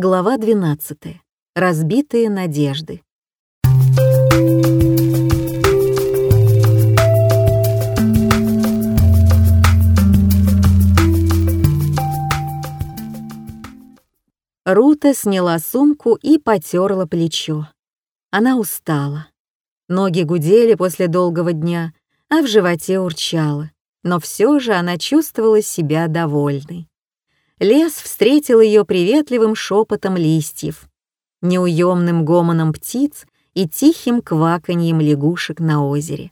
Глава 12. Разбитые надежды. Рута сняла сумку и потерла плечо. Она устала. Ноги гудели после долгого дня, а в животе урчало, но все же она чувствовала себя довольной. Лес встретил ее приветливым шепотом листьев, неуемным гомоном птиц и тихим кваканьем лягушек на озере.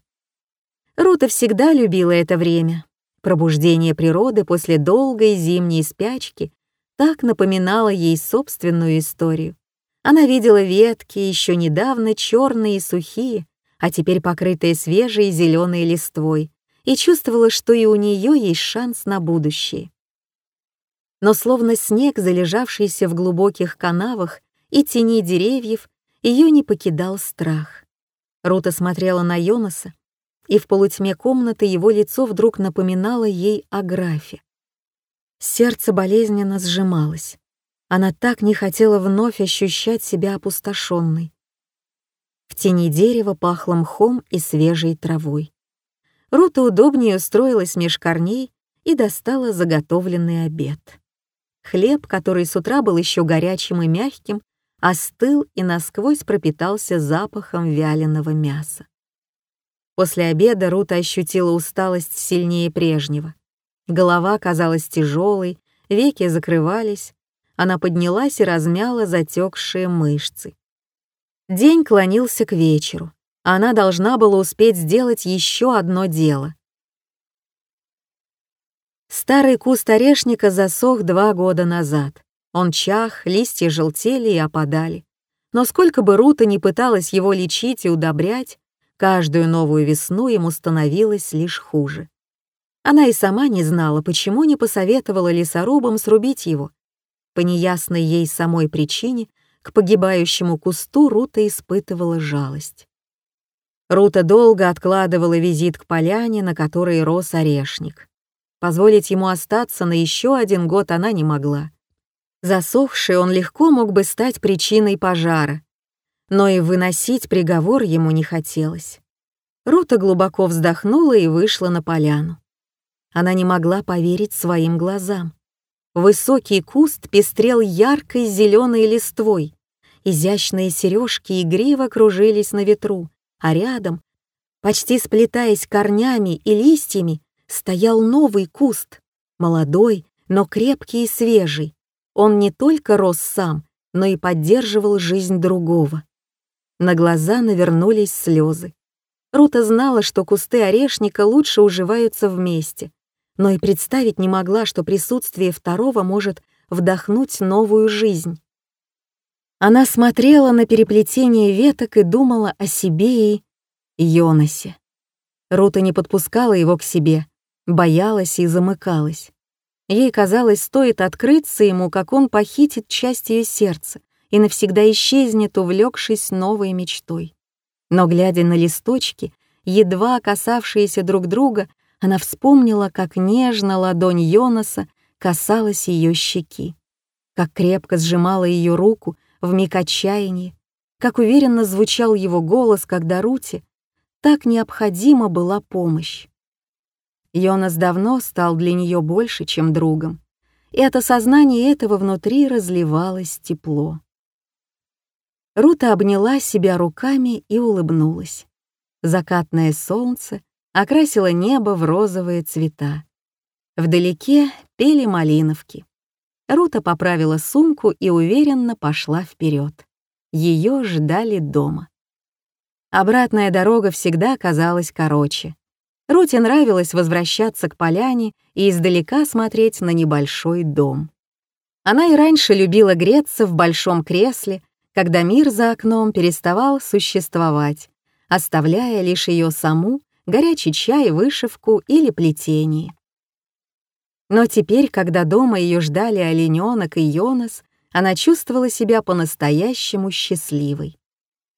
Рута всегда любила это время. Пробуждение природы после долгой зимней спячки так напоминало ей собственную историю. Она видела ветки, еще недавно черные и сухие, а теперь покрытые свежей зеленой листвой, и чувствовала, что и у нее есть шанс на будущее но словно снег, залежавшийся в глубоких канавах и тени деревьев, ее не покидал страх. Рута смотрела на Йонаса, и в полутьме комнаты его лицо вдруг напоминало ей о графе. Сердце болезненно сжималось. Она так не хотела вновь ощущать себя опустошенной. В тени дерева пахло мхом и свежей травой. Рута удобнее устроилась меж корней и достала заготовленный обед. Хлеб, который с утра был еще горячим и мягким, остыл и насквозь пропитался запахом вяленого мяса. После обеда Рута ощутила усталость сильнее прежнего. Голова казалась тяжелой, веки закрывались. Она поднялась и размяла затекшие мышцы. День клонился к вечеру. Она должна была успеть сделать еще одно дело. Старый куст орешника засох два года назад. Он чах, листья желтели и опадали. Но сколько бы Рута ни пыталась его лечить и удобрять, каждую новую весну ему становилось лишь хуже. Она и сама не знала, почему не посоветовала лесорубам срубить его. По неясной ей самой причине к погибающему кусту Рута испытывала жалость. Рута долго откладывала визит к поляне, на которой рос орешник. Позволить ему остаться на еще один год она не могла. Засохший он легко мог бы стать причиной пожара, но и выносить приговор ему не хотелось. Рута глубоко вздохнула и вышла на поляну. Она не могла поверить своим глазам. Высокий куст пестрел яркой зеленой листвой, изящные сережки игриво кружились на ветру, а рядом, почти сплетаясь корнями и листьями, стоял новый куст, молодой, но крепкий и свежий. Он не только рос сам, но и поддерживал жизнь другого. На глаза навернулись слезы. Рута знала, что кусты орешника лучше уживаются вместе, но и представить не могла, что присутствие второго может вдохнуть новую жизнь. Она смотрела на переплетение веток и думала о себе и Йонасе. Рута не подпускала его к себе, боялась и замыкалась. Ей казалось, стоит открыться ему, как он похитит часть ее сердца и навсегда исчезнет, увлекшись новой мечтой. Но, глядя на листочки, едва касавшиеся друг друга, она вспомнила, как нежно ладонь Йонаса касалась ее щеки, как крепко сжимала ее руку в миг отчаяния, как уверенно звучал его голос, когда Рути так необходима была помощь. Йонас давно стал для нее больше, чем другом, и от осознания этого внутри разливалось тепло. Рута обняла себя руками и улыбнулась. Закатное солнце окрасило небо в розовые цвета. Вдалеке пели малиновки. Рута поправила сумку и уверенно пошла вперед. Ее ждали дома. Обратная дорога всегда казалась короче. Руте нравилось возвращаться к поляне и издалека смотреть на небольшой дом. Она и раньше любила греться в большом кресле, когда мир за окном переставал существовать, оставляя лишь ее саму, горячий чай, вышивку или плетение. Но теперь, когда дома ее ждали олененок и Йонас, она чувствовала себя по-настоящему счастливой.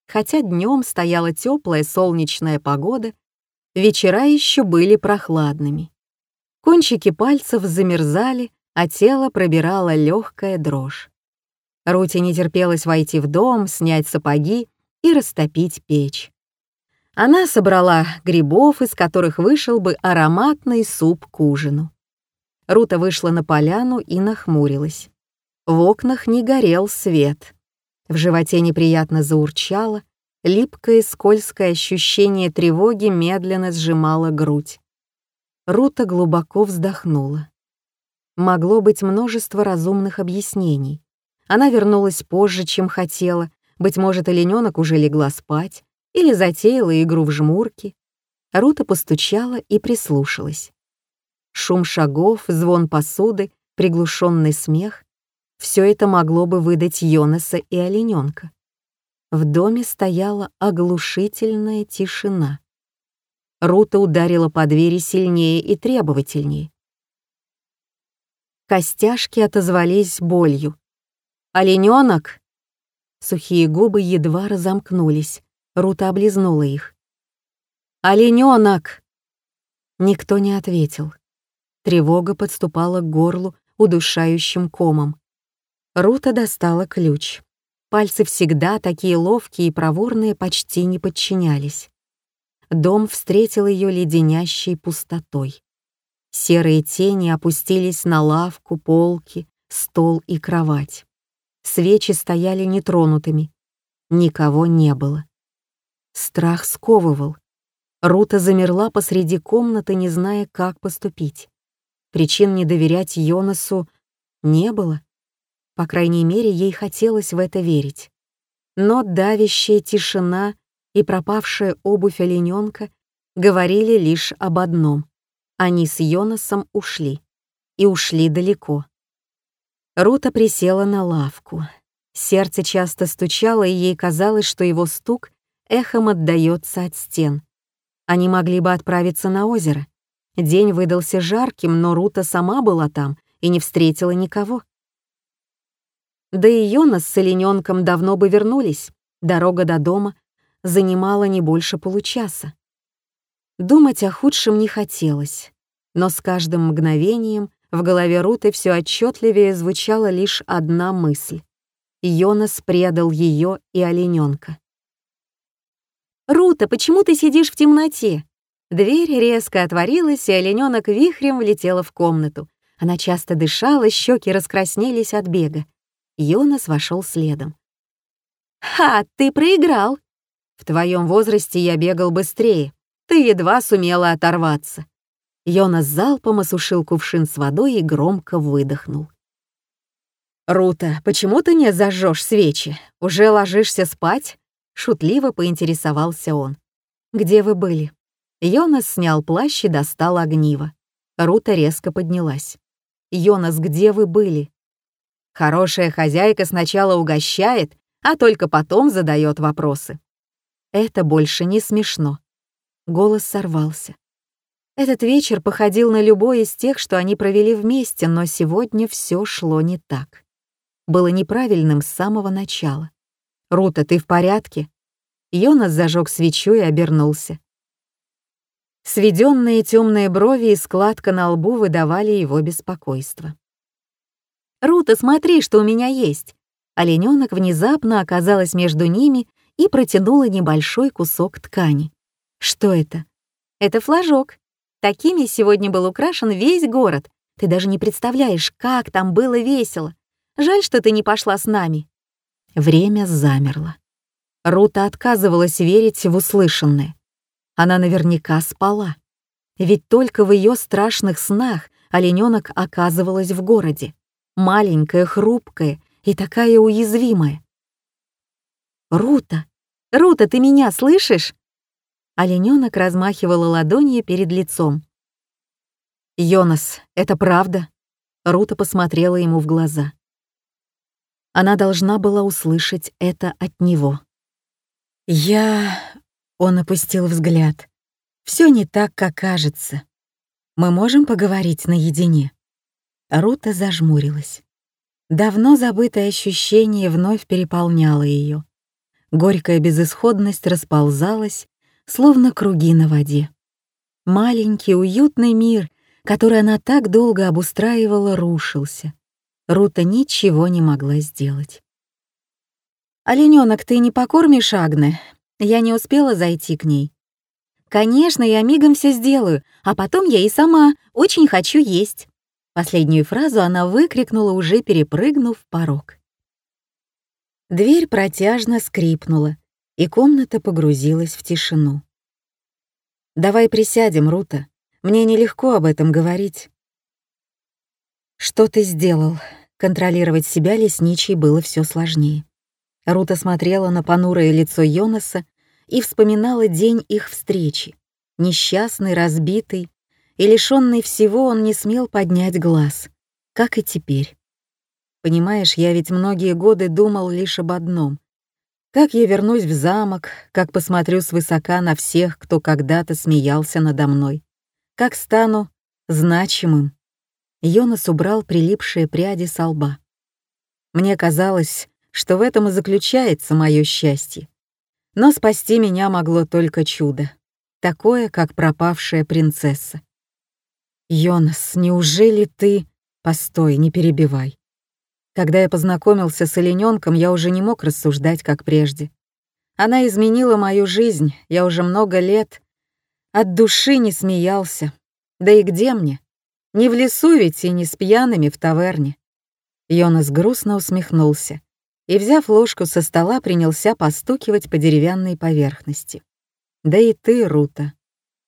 Хотя днем стояла теплая солнечная погода, Вечера еще были прохладными. Кончики пальцев замерзали, а тело пробирала легкая дрожь. Руте не терпелось войти в дом, снять сапоги и растопить печь. Она собрала грибов, из которых вышел бы ароматный суп к ужину. Рута вышла на поляну и нахмурилась. В окнах не горел свет. В животе неприятно заурчало, липкое скользкое ощущение тревоги медленно сжимало грудь. Рута глубоко вздохнула. Могло быть множество разумных объяснений. Она вернулась позже, чем хотела, быть может, оленёнок уже легла спать или затеяла игру в жмурки. Рута постучала и прислушалась. Шум шагов, звон посуды, приглушенный смех все это могло бы выдать Йонаса и олененка. В доме стояла оглушительная тишина. Рута ударила по двери сильнее и требовательнее. Костяшки отозвались болью. «Оленёнок!» Сухие губы едва разомкнулись. Рута облизнула их. «Оленёнок!» Никто не ответил. Тревога подступала к горлу удушающим комом. Рута достала ключ. Пальцы всегда такие ловкие и проворные почти не подчинялись. Дом встретил ее леденящей пустотой. Серые тени опустились на лавку, полки, стол и кровать. Свечи стояли нетронутыми. Никого не было. Страх сковывал. Рута замерла посреди комнаты, не зная, как поступить. Причин не доверять Йонасу не было. По крайней мере, ей хотелось в это верить. Но давящая тишина и пропавшая обувь олененка говорили лишь об одном. Они с Йонасом ушли. И ушли далеко. Рута присела на лавку. Сердце часто стучало, и ей казалось, что его стук эхом отдаётся от стен. Они могли бы отправиться на озеро. День выдался жарким, но Рута сама была там и не встретила никого. Да и Йонас с олененком давно бы вернулись. Дорога до дома занимала не больше получаса. Думать о худшем не хотелось, но с каждым мгновением в голове Руты все отчетливее звучала лишь одна мысль. Йонас предал ее и олененка. «Рута, почему ты сидишь в темноте?» Дверь резко отворилась, и олененок вихрем влетела в комнату. Она часто дышала, щеки раскраснелись от бега. Йонас вошел следом. «Ха, ты проиграл!» «В твоем возрасте я бегал быстрее. Ты едва сумела оторваться». Йонас залпом осушил кувшин с водой и громко выдохнул. «Рута, почему ты не зажжешь свечи? Уже ложишься спать?» Шутливо поинтересовался он. «Где вы были?» Йонас снял плащ и достал огниво. Рута резко поднялась. «Йонас, где вы были?» Хорошая хозяйка сначала угощает, а только потом задает вопросы. Это больше не смешно. Голос сорвался. Этот вечер походил на любой из тех, что они провели вместе, но сегодня все шло не так. Было неправильным с самого начала. «Рута, ты в порядке?» Йонас зажег свечу и обернулся. Сведенные темные брови и складка на лбу выдавали его беспокойство. «Рута, смотри, что у меня есть!» Оленёнок внезапно оказалась между ними и протянула небольшой кусок ткани. «Что это?» «Это флажок. Такими сегодня был украшен весь город. Ты даже не представляешь, как там было весело. Жаль, что ты не пошла с нами». Время замерло. Рута отказывалась верить в услышанное. Она наверняка спала. Ведь только в ее страшных снах олененок оказывалась в городе маленькая, хрупкая и такая уязвимая. «Рута! Рута, ты меня слышишь?» Оленёнок размахивала ладонью перед лицом. «Йонас, это правда?» Рута посмотрела ему в глаза. Она должна была услышать это от него. «Я...» — он опустил взгляд. «Всё не так, как кажется. Мы можем поговорить наедине?» Рута зажмурилась. Давно забытое ощущение вновь переполняло ее. Горькая безысходность расползалась, словно круги на воде. Маленький уютный мир, который она так долго обустраивала, рушился. Рута ничего не могла сделать. «Оленёнок, ты не покормишь Агне?» Я не успела зайти к ней. «Конечно, я мигом все сделаю, а потом я и сама очень хочу есть». Последнюю фразу она выкрикнула, уже перепрыгнув порог. Дверь протяжно скрипнула, и комната погрузилась в тишину. «Давай присядем, Рута. Мне нелегко об этом говорить». «Что ты сделал?» Контролировать себя лесничей было все сложнее. Рута смотрела на понурое лицо Йонаса и вспоминала день их встречи. Несчастный, разбитый и лишённый всего он не смел поднять глаз, как и теперь. Понимаешь, я ведь многие годы думал лишь об одном. Как я вернусь в замок, как посмотрю свысока на всех, кто когда-то смеялся надо мной. Как стану значимым. Йонас убрал прилипшие пряди со лба. Мне казалось, что в этом и заключается мое счастье. Но спасти меня могло только чудо, такое, как пропавшая принцесса. «Йонас, неужели ты...» «Постой, не перебивай. Когда я познакомился с олененком, я уже не мог рассуждать, как прежде. Она изменила мою жизнь, я уже много лет от души не смеялся. Да и где мне? Не в лесу ведь и не с пьяными в таверне. Йонас грустно усмехнулся и, взяв ложку со стола, принялся постукивать по деревянной поверхности. «Да и ты, Рута».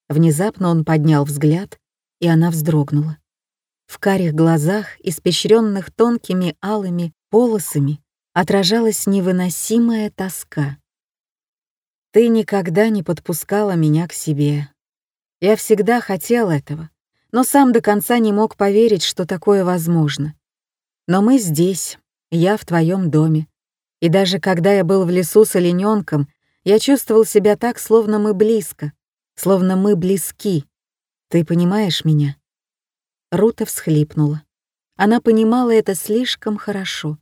Внезапно он поднял взгляд, и она вздрогнула. В карих глазах, испещренных тонкими алыми полосами, отражалась невыносимая тоска. «Ты никогда не подпускала меня к себе. Я всегда хотел этого, но сам до конца не мог поверить, что такое возможно. Но мы здесь, я в твоем доме. И даже когда я был в лесу с олененком, я чувствовал себя так, словно мы близко, словно мы близки. Ты понимаешь меня?» Рута всхлипнула. Она понимала это слишком хорошо.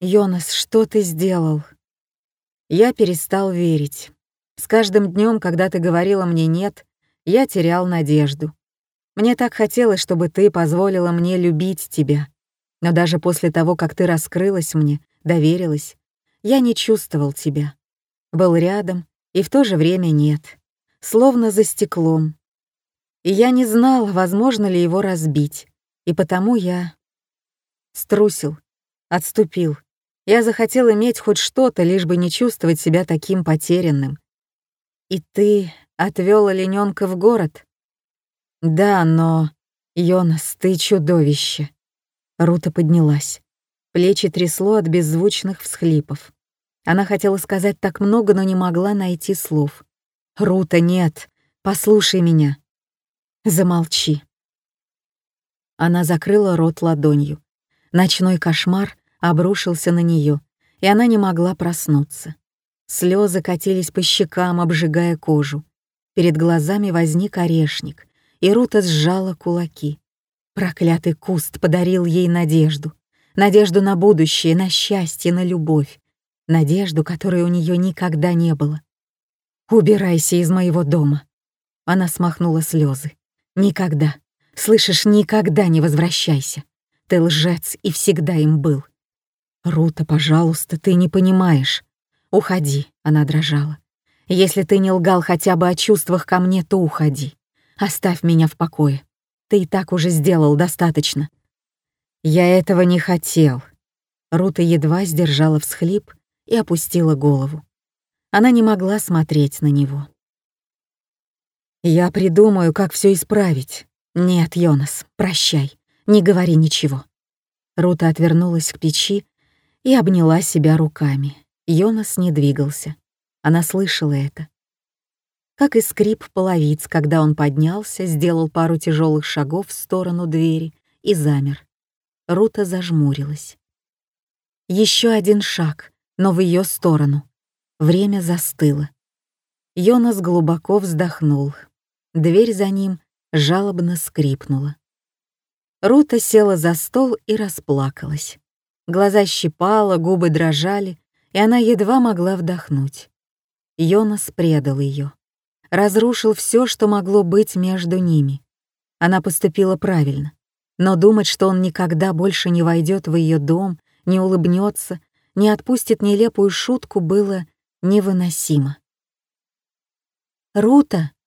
«Йонас, что ты сделал?» Я перестал верить. С каждым днем, когда ты говорила мне «нет», я терял надежду. Мне так хотелось, чтобы ты позволила мне любить тебя. Но даже после того, как ты раскрылась мне, доверилась, я не чувствовал тебя. Был рядом, и в то же время нет. Словно за стеклом, и я не знал, возможно ли его разбить, и потому я струсил, отступил. Я захотел иметь хоть что-то, лишь бы не чувствовать себя таким потерянным. И ты отвёл оленёнка в город? Да, но... Йонас, ты чудовище. Рута поднялась. Плечи трясло от беззвучных всхлипов. Она хотела сказать так много, но не могла найти слов. «Рута, нет, послушай меня. Замолчи. Она закрыла рот ладонью. Ночной кошмар обрушился на нее, и она не могла проснуться. Слезы катились по щекам, обжигая кожу. Перед глазами возник орешник, и Рута сжала кулаки. Проклятый куст подарил ей надежду. Надежду на будущее, на счастье, на любовь. Надежду, которой у нее никогда не было. «Убирайся из моего дома!» Она смахнула слезы. Никогда, слышишь, никогда не возвращайся. Ты лжец и всегда им был. Рута, пожалуйста, ты не понимаешь. Уходи, она дрожала. Если ты не лгал хотя бы о чувствах ко мне, то уходи. Оставь меня в покое. Ты и так уже сделал достаточно. Я этого не хотел. Рута едва сдержала всхлип и опустила голову. Она не могла смотреть на него. Я придумаю, как все исправить. Нет, Йонас, прощай, не говори ничего. Рута отвернулась к печи и обняла себя руками. Йонас не двигался. Она слышала это. Как и скрип половиц, когда он поднялся, сделал пару тяжелых шагов в сторону двери и замер. Рута зажмурилась. Еще один шаг, но в ее сторону. Время застыло. Йонас глубоко вздохнул, Дверь за ним жалобно скрипнула. Рута села за стол и расплакалась. Глаза щипала, губы дрожали, и она едва могла вдохнуть. Йонас предал ее, разрушил все, что могло быть между ними. Она поступила правильно, но думать, что он никогда больше не войдет в ее дом, не улыбнется, не отпустит нелепую шутку, было невыносимо. «Рута!» —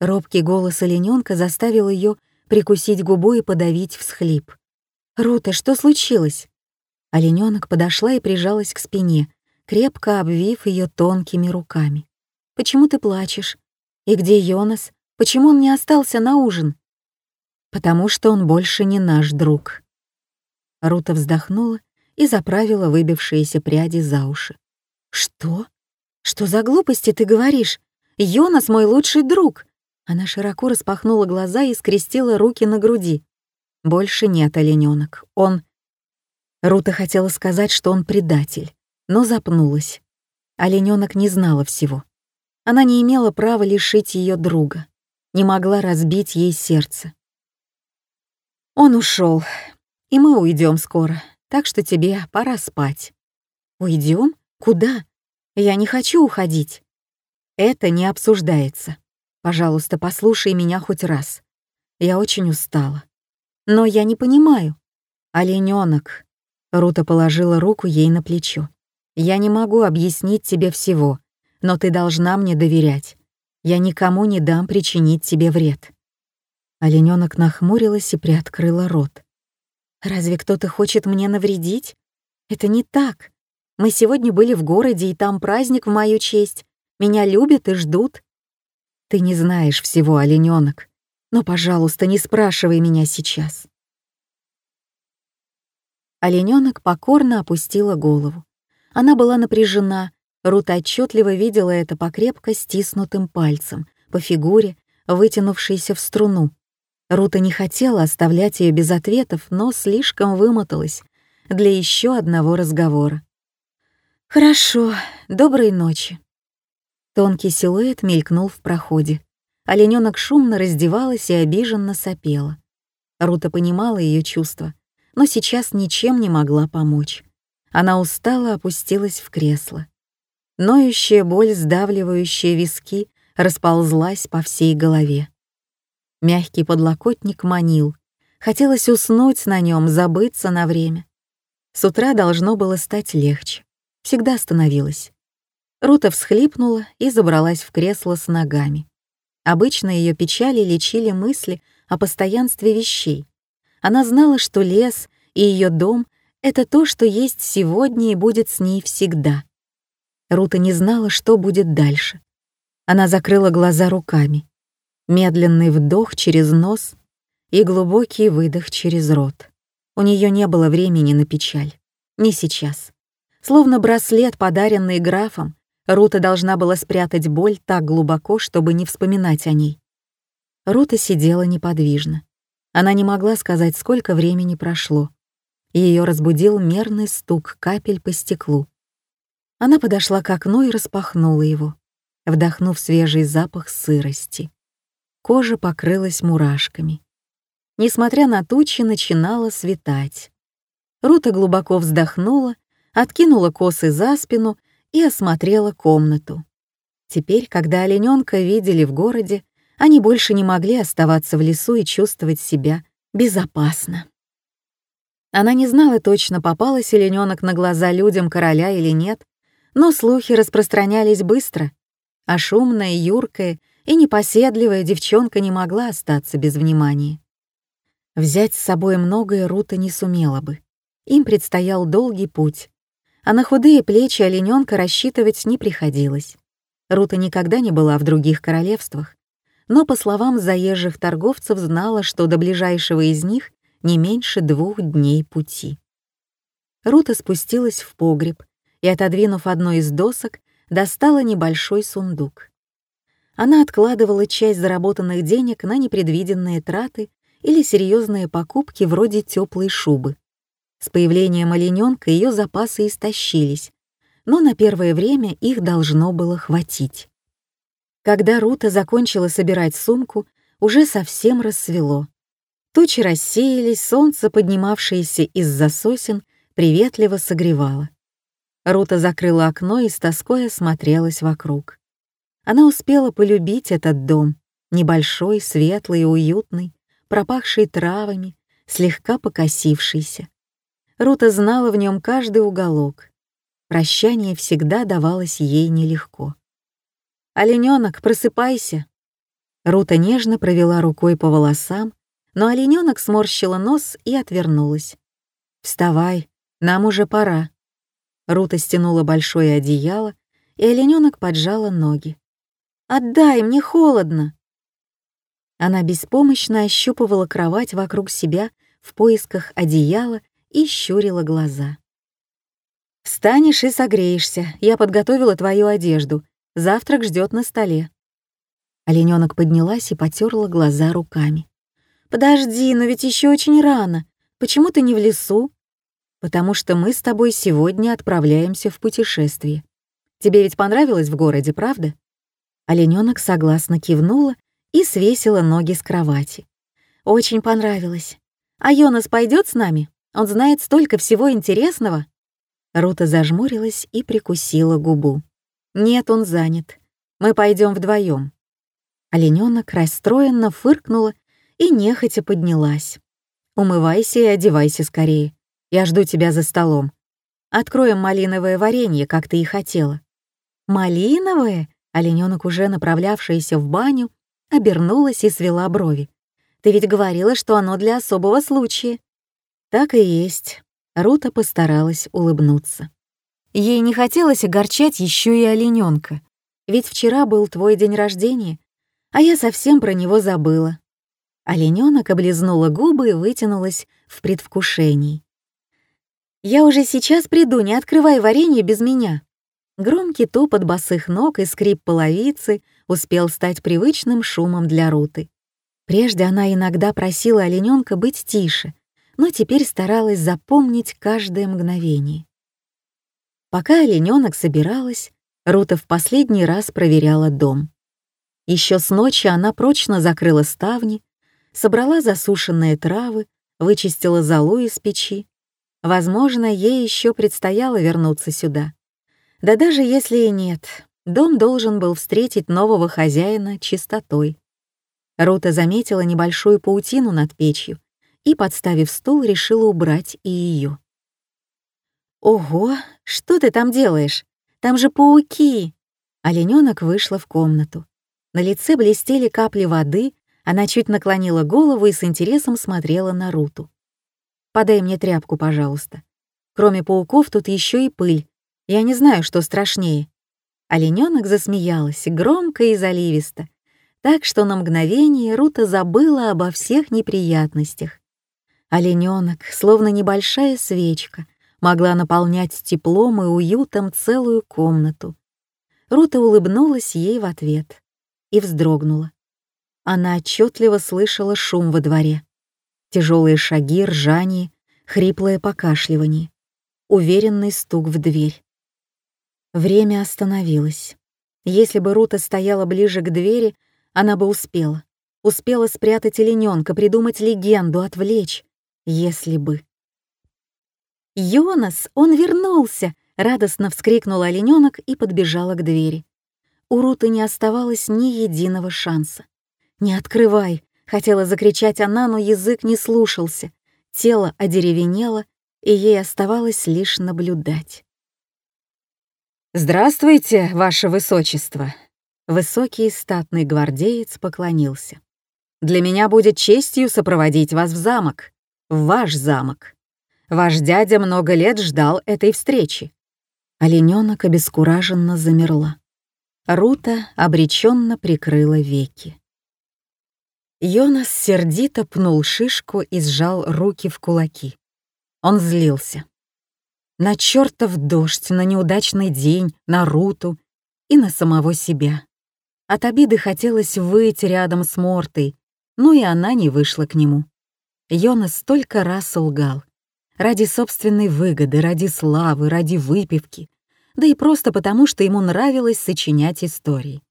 робкий голос олененка заставил ее прикусить губу и подавить всхлип. «Рута, что случилось?» Олененок подошла и прижалась к спине, крепко обвив ее тонкими руками. «Почему ты плачешь? И где Йонас? Почему он не остался на ужин?» «Потому что он больше не наш друг». Рута вздохнула и заправила выбившиеся пряди за уши. «Что? Что за глупости ты говоришь? Йонас мой лучший друг!» Она широко распахнула глаза и скрестила руки на груди. «Больше нет, олененок. Он...» Рута хотела сказать, что он предатель, но запнулась. Олененок не знала всего. Она не имела права лишить ее друга, не могла разбить ей сердце. Он ушел, и мы уйдем скоро, так что тебе пора спать. Уйдем? Куда? Я не хочу уходить. Это не обсуждается. Пожалуйста, послушай меня хоть раз. Я очень устала. Но я не понимаю. Олененок. Рута положила руку ей на плечо. Я не могу объяснить тебе всего, но ты должна мне доверять. Я никому не дам причинить тебе вред». Оленёнок нахмурилась и приоткрыла рот. «Разве кто-то хочет мне навредить? Это не так. Мы сегодня были в городе, и там праздник в мою честь. Меня любят и ждут». «Ты не знаешь всего, оленёнок. Но, пожалуйста, не спрашивай меня сейчас». Оленёнок покорно опустила голову. Она была напряжена, Рута отчетливо видела это по крепко стиснутым пальцам, по фигуре, вытянувшейся в струну. Рута не хотела оставлять ее без ответов, но слишком вымоталась для еще одного разговора. «Хорошо, доброй ночи». Тонкий силуэт мелькнул в проходе. Олененок шумно раздевалась и обиженно сопела. Рута понимала ее чувства, но сейчас ничем не могла помочь. Она устало опустилась в кресло. Ноющая боль, сдавливающая виски, расползлась по всей голове. Мягкий подлокотник манил. Хотелось уснуть на нем, забыться на время. С утра должно было стать легче. Всегда становилось. Рута всхлипнула и забралась в кресло с ногами. Обычно ее печали лечили мысли о постоянстве вещей. Она знала, что лес и ее дом — это то, что есть сегодня и будет с ней всегда. Рута не знала, что будет дальше. Она закрыла глаза руками. Медленный вдох через нос и глубокий выдох через рот. У нее не было времени на печаль. Не сейчас. Словно браслет, подаренный графом, Рута должна была спрятать боль так глубоко, чтобы не вспоминать о ней. Рута сидела неподвижно. Она не могла сказать, сколько времени прошло. Ее разбудил мерный стук капель по стеклу. Она подошла к окну и распахнула его, вдохнув свежий запах сырости. Кожа покрылась мурашками. Несмотря на тучи, начинало светать. Рута глубоко вздохнула, откинула косы за спину и осмотрела комнату. Теперь, когда олененка видели в городе, они больше не могли оставаться в лесу и чувствовать себя безопасно. Она не знала точно, попалась олененок на глаза людям короля или нет, но слухи распространялись быстро, а шумная, юркая и непоседливая девчонка не могла остаться без внимания. Взять с собой многое Рута не сумела бы. Им предстоял долгий путь, а на худые плечи олененка рассчитывать не приходилось. Рута никогда не была в других королевствах, но, по словам заезжих торговцев, знала, что до ближайшего из них не меньше двух дней пути. Рута спустилась в погреб, и, отодвинув одну из досок, достала небольшой сундук. Она откладывала часть заработанных денег на непредвиденные траты или серьезные покупки вроде теплой шубы. С появлением олененка ее запасы истощились, но на первое время их должно было хватить. Когда Рута закончила собирать сумку, уже совсем рассвело. Тучи рассеялись, солнце, поднимавшееся из-за сосен, приветливо согревало. Рута закрыла окно и с тоской осмотрелась вокруг. Она успела полюбить этот дом, небольшой, светлый и уютный, пропахший травами, слегка покосившийся. Рута знала в нем каждый уголок. Прощание всегда давалось ей нелегко. «Оленёнок, просыпайся!» Рута нежно провела рукой по волосам, но оленёнок сморщила нос и отвернулась. «Вставай, нам уже пора». Рута стянула большое одеяло, и оленёнок поджала ноги. «Отдай, мне холодно!» Она беспомощно ощупывала кровать вокруг себя в поисках одеяла и щурила глаза. «Встанешь и согреешься. Я подготовила твою одежду. Завтрак ждет на столе». Оленёнок поднялась и потерла глаза руками. «Подожди, но ведь еще очень рано. Почему ты не в лесу?» «Потому что мы с тобой сегодня отправляемся в путешествие. Тебе ведь понравилось в городе, правда?» Оленёнок согласно кивнула и свесила ноги с кровати. «Очень понравилось. А Йонас пойдет с нами? Он знает столько всего интересного». Рута зажмурилась и прикусила губу. «Нет, он занят. Мы пойдем вдвоем. Оленёнок расстроенно фыркнула и нехотя поднялась. «Умывайся и одевайся скорее. Я жду тебя за столом. Откроем малиновое варенье, как ты и хотела». «Малиновое?» Оленёнок, уже направлявшаяся в баню, обернулась и свела брови. «Ты ведь говорила, что оно для особого случая». «Так и есть». Рута постаралась улыбнуться. Ей не хотелось огорчать еще и олененка, ведь вчера был твой день рождения, а я совсем про него забыла. Олененок облизнула губы и вытянулась в предвкушении. «Я уже сейчас приду, не открывай варенье без меня». Громкий топот босых ног и скрип половицы успел стать привычным шумом для Руты. Прежде она иногда просила олененка быть тише, но теперь старалась запомнить каждое мгновение. Пока олененок собиралась, Рута в последний раз проверяла дом. Еще с ночи она прочно закрыла ставни, собрала засушенные травы, вычистила золу из печи. Возможно, ей еще предстояло вернуться сюда. Да даже если и нет, дом должен был встретить нового хозяина чистотой. Рута заметила небольшую паутину над печью и, подставив стул, решила убрать и ее. «Ого, что ты там делаешь? Там же пауки!» Оленёнок вышла в комнату. На лице блестели капли воды, она чуть наклонила голову и с интересом смотрела на Руту. «Подай мне тряпку, пожалуйста. Кроме пауков тут еще и пыль, я не знаю, что страшнее». Оленёнок засмеялась, громко и заливисто, так что на мгновение Рута забыла обо всех неприятностях. Оленёнок, словно небольшая свечка, могла наполнять теплом и уютом целую комнату. Рута улыбнулась ей в ответ и вздрогнула. Она отчетливо слышала шум во дворе. Тяжелые шаги, ржание, хриплое покашливание, уверенный стук в дверь. Время остановилось. Если бы Рута стояла ближе к двери, она бы успела. Успела спрятать олененка, придумать легенду, отвлечь. Если бы. «Йонас, он вернулся!» — радостно вскрикнула олененок и подбежала к двери. У Руты не оставалось ни единого шанса. «Не открывай!» — хотела закричать она, но язык не слушался. Тело одеревенело, и ей оставалось лишь наблюдать. «Здравствуйте, ваше высочество!» Высокий статный гвардеец поклонился. «Для меня будет честью сопроводить вас в замок, в ваш замок. Ваш дядя много лет ждал этой встречи». Оленёнок обескураженно замерла. Рута обреченно прикрыла веки. Йонас сердито пнул шишку и сжал руки в кулаки. Он злился на чертов дождь, на неудачный день, на Руту и на самого себя. От обиды хотелось выйти рядом с Мортой, но и она не вышла к нему. Йонас столько раз лгал. Ради собственной выгоды, ради славы, ради выпивки, да и просто потому, что ему нравилось сочинять истории.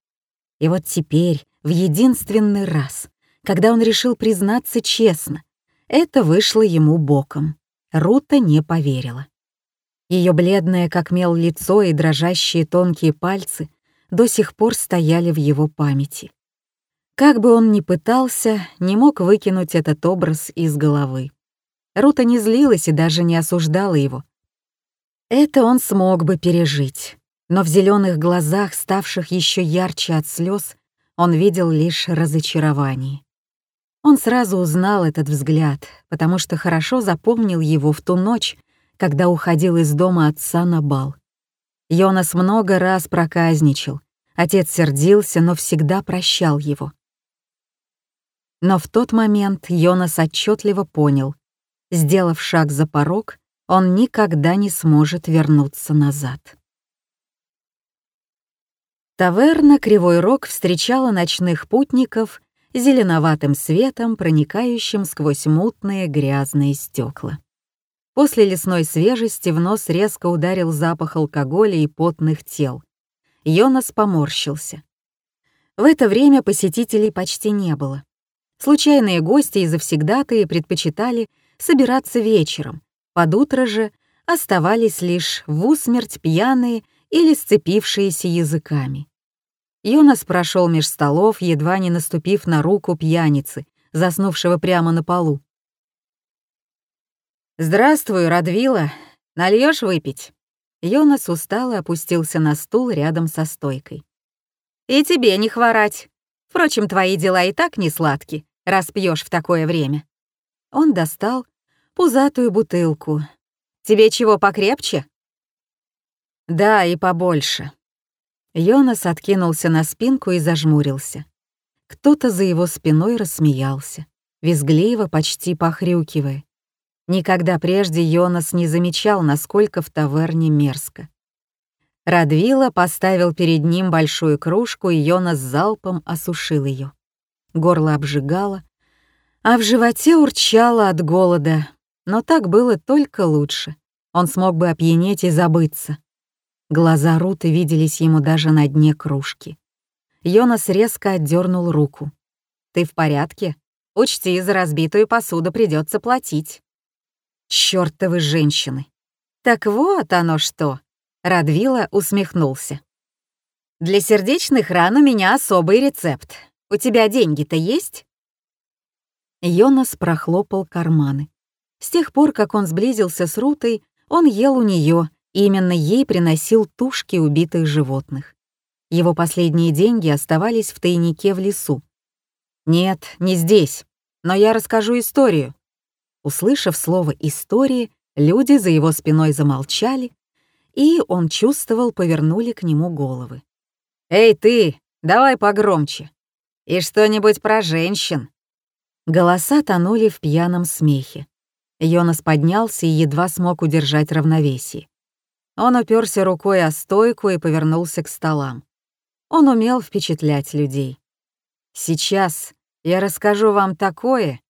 И вот теперь, в единственный раз, когда он решил признаться честно, это вышло ему боком. Рута не поверила. Ее бледное, как мел, лицо и дрожащие тонкие пальцы до сих пор стояли в его памяти. Как бы он ни пытался, не мог выкинуть этот образ из головы. Рута не злилась и даже не осуждала его. Это он смог бы пережить, но в зеленых глазах, ставших еще ярче от слез, он видел лишь разочарование. Он сразу узнал этот взгляд, потому что хорошо запомнил его в ту ночь, когда уходил из дома отца на бал. Йонас много раз проказничал, отец сердился, но всегда прощал его. Но в тот момент Йонас отчетливо понял, сделав шаг за порог, он никогда не сможет вернуться назад. Таверна «Кривой Рог» встречала ночных путников зеленоватым светом, проникающим сквозь мутные грязные стекла. После лесной свежести в нос резко ударил запах алкоголя и потных тел. Йонас поморщился. В это время посетителей почти не было. Случайные гости и завсегдатые предпочитали собираться вечером, под утро же оставались лишь в усмерть пьяные или сцепившиеся языками. Йонас прошел меж столов, едва не наступив на руку пьяницы, заснувшего прямо на полу. «Здравствуй, Радвила. Нальешь выпить?» Йонас устало опустился на стул рядом со стойкой. «И тебе не хворать. Впрочем, твои дела и так не сладки, раз пьешь в такое время». Он достал пузатую бутылку. «Тебе чего покрепче?» «Да, и побольше». Йонас откинулся на спинку и зажмурился. Кто-то за его спиной рассмеялся, визгливо, почти похрюкивая. Никогда прежде Йонас не замечал, насколько в таверне мерзко. Радвила поставил перед ним большую кружку, и Йонас залпом осушил ее. Горло обжигало, а в животе урчало от голода, но так было только лучше. Он смог бы опьянеть и забыться. Глаза Руты виделись ему даже на дне кружки. Йонас резко отдернул руку. «Ты в порядке? Учти, за разбитую посуду придется платить». «Чёртовы женщины!» «Так вот оно что!» — Радвила усмехнулся. «Для сердечных ран у меня особый рецепт. У тебя деньги-то есть?» Йонас прохлопал карманы. С тех пор, как он сблизился с Рутой, он ел у нее, и именно ей приносил тушки убитых животных. Его последние деньги оставались в тайнике в лесу. «Нет, не здесь, но я расскажу историю». Услышав слово «истории», люди за его спиной замолчали, и он чувствовал, повернули к нему головы. «Эй, ты, давай погромче! И что-нибудь про женщин!» Голоса тонули в пьяном смехе. Йонас поднялся и едва смог удержать равновесие. Он уперся рукой о стойку и повернулся к столам. Он умел впечатлять людей. «Сейчас я расскажу вам такое.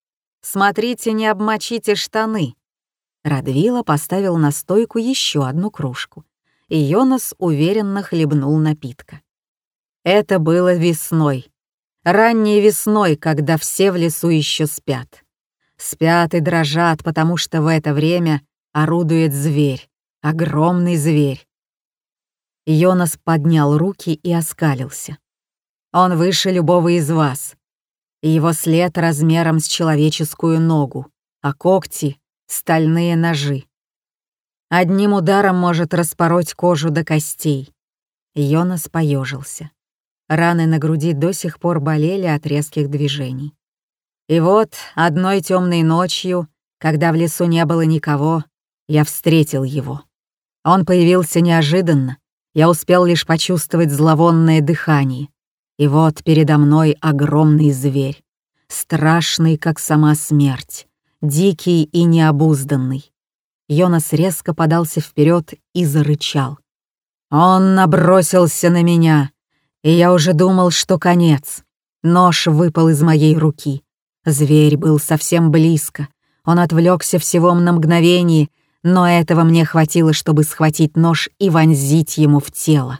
Смотрите, не обмочите штаны». Радвила поставил на стойку еще одну кружку, и Йонас уверенно хлебнул напитка. Это было весной. Ранней весной, когда все в лесу еще спят спят и дрожат, потому что в это время орудует зверь, огромный зверь. Йонас поднял руки и оскалился. Он выше любого из вас. Его след размером с человеческую ногу, а когти — стальные ножи. Одним ударом может распороть кожу до костей. Йонас поежился. Раны на груди до сих пор болели от резких движений. И вот одной темной ночью, когда в лесу не было никого, я встретил его. Он появился неожиданно, я успел лишь почувствовать зловонное дыхание. И вот передо мной огромный зверь, страшный, как сама смерть, дикий и необузданный. Йонас резко подался вперед и зарычал. Он набросился на меня, и я уже думал, что конец. Нож выпал из моей руки. Зверь был совсем близко. Он отвлекся всего на мгновение, но этого мне хватило, чтобы схватить нож и вонзить ему в тело.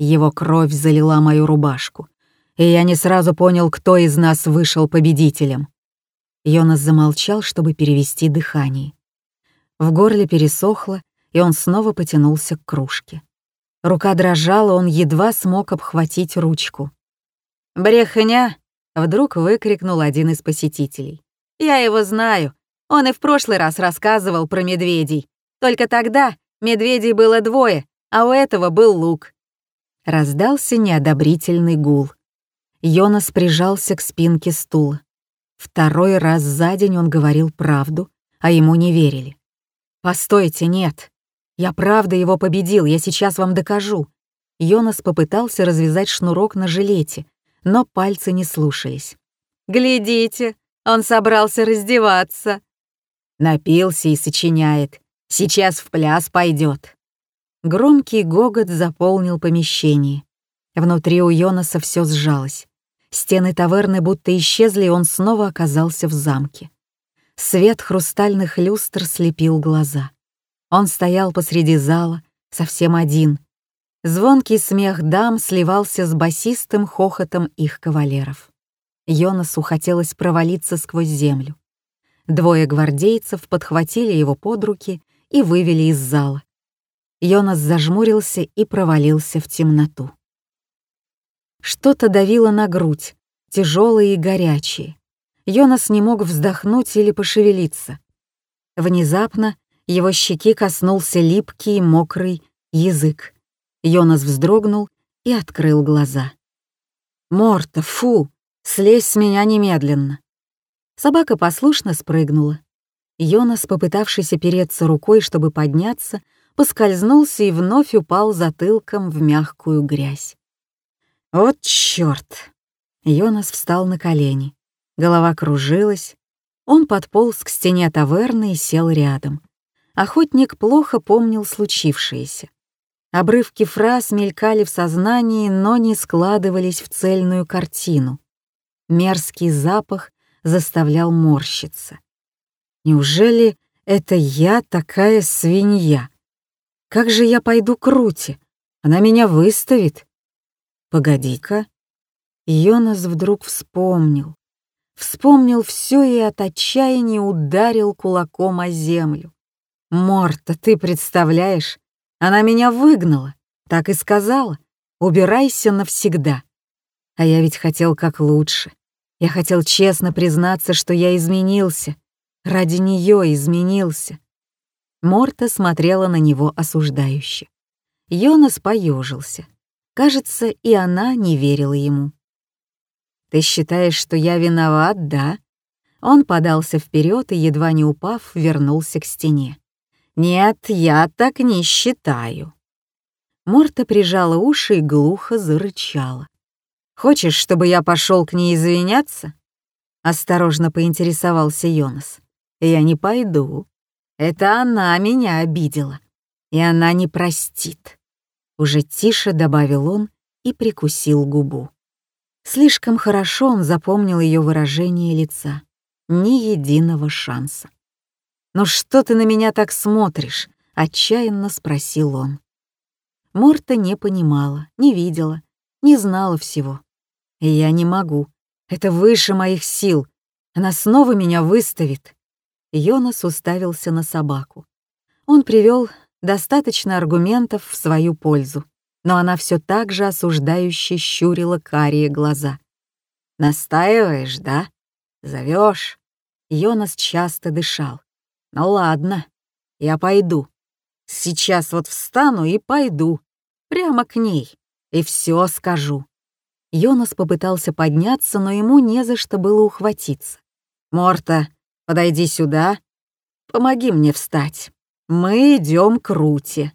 Его кровь залила мою рубашку, и я не сразу понял, кто из нас вышел победителем. Йонас замолчал, чтобы перевести дыхание. В горле пересохло, и он снова потянулся к кружке. Рука дрожала, он едва смог обхватить ручку. «Брехня!» Вдруг выкрикнул один из посетителей. «Я его знаю. Он и в прошлый раз рассказывал про медведей. Только тогда Медведей было двое, а у этого был лук». Раздался неодобрительный гул. Йонас прижался к спинке стула. Второй раз за день он говорил правду, а ему не верили. «Постойте, нет. Я правда его победил, я сейчас вам докажу». Йонас попытался развязать шнурок на жилете, но пальцы не слушались. «Глядите, он собрался раздеваться». Напился и сочиняет. Сейчас в пляс пойдет. Громкий гогот заполнил помещение. Внутри у Йонаса все сжалось. Стены таверны будто исчезли, и он снова оказался в замке. Свет хрустальных люстр слепил глаза. Он стоял посреди зала, совсем один. Звонкий смех дам сливался с басистым хохотом их кавалеров. Йонасу хотелось провалиться сквозь землю. Двое гвардейцев подхватили его под руки и вывели из зала. Йонас зажмурился и провалился в темноту. Что-то давило на грудь, тяжелое и горячее. Йонас не мог вздохнуть или пошевелиться. Внезапно его щеки коснулся липкий, мокрый язык. Йонас вздрогнул и открыл глаза. «Морта, фу! Слезь с меня немедленно!» Собака послушно спрыгнула. Йонас, попытавшись опереться рукой, чтобы подняться, поскользнулся и вновь упал затылком в мягкую грязь. Вот чёрт! Йонас встал на колени. Голова кружилась. Он подполз к стене таверны и сел рядом. Охотник плохо помнил случившееся. Обрывки фраз мелькали в сознании, но не складывались в цельную картину. Мерзкий запах заставлял морщиться. Неужели это я такая свинья? Как же я пойду к Рути? Она меня выставит. Погоди-ка. Йонас вдруг вспомнил. Вспомнил все и от отчаяния ударил кулаком о землю. «Морта, ты представляешь? Она меня выгнала. Так и сказала. Убирайся навсегда. А я ведь хотел как лучше. Я хотел честно признаться, что я изменился. Ради нее изменился. Морта смотрела на него осуждающе. Йонас поежился. Кажется, и она не верила ему. «Ты считаешь, что я виноват, да?» Он подался вперед и, едва не упав, вернулся к стене. «Нет, я так не считаю». Морта прижала уши и глухо зарычала. «Хочешь, чтобы я пошел к ней извиняться?» Осторожно поинтересовался Йонас. «Я не пойду. Это она меня обидела, и она не простит. Уже тише добавил он и прикусил губу. Слишком хорошо он запомнил ее выражение лица. Ни единого шанса. «Ну что ты на меня так смотришь?» — отчаянно спросил он. Морта не понимала, не видела, не знала всего. Я не могу. Это выше моих сил. Она снова меня выставит. Йонас уставился на собаку. Он привел достаточно аргументов в свою пользу, но она все так же осуждающе щурила карие глаза. «Настаиваешь, да? Зовешь?» Йонас часто дышал. «Ну ладно, я пойду. Сейчас вот встану и пойду. Прямо к ней. И все скажу». Йонас попытался подняться, но ему не за что было ухватиться. «Морта, подойди сюда. Помоги мне встать». Мы идем к Руте.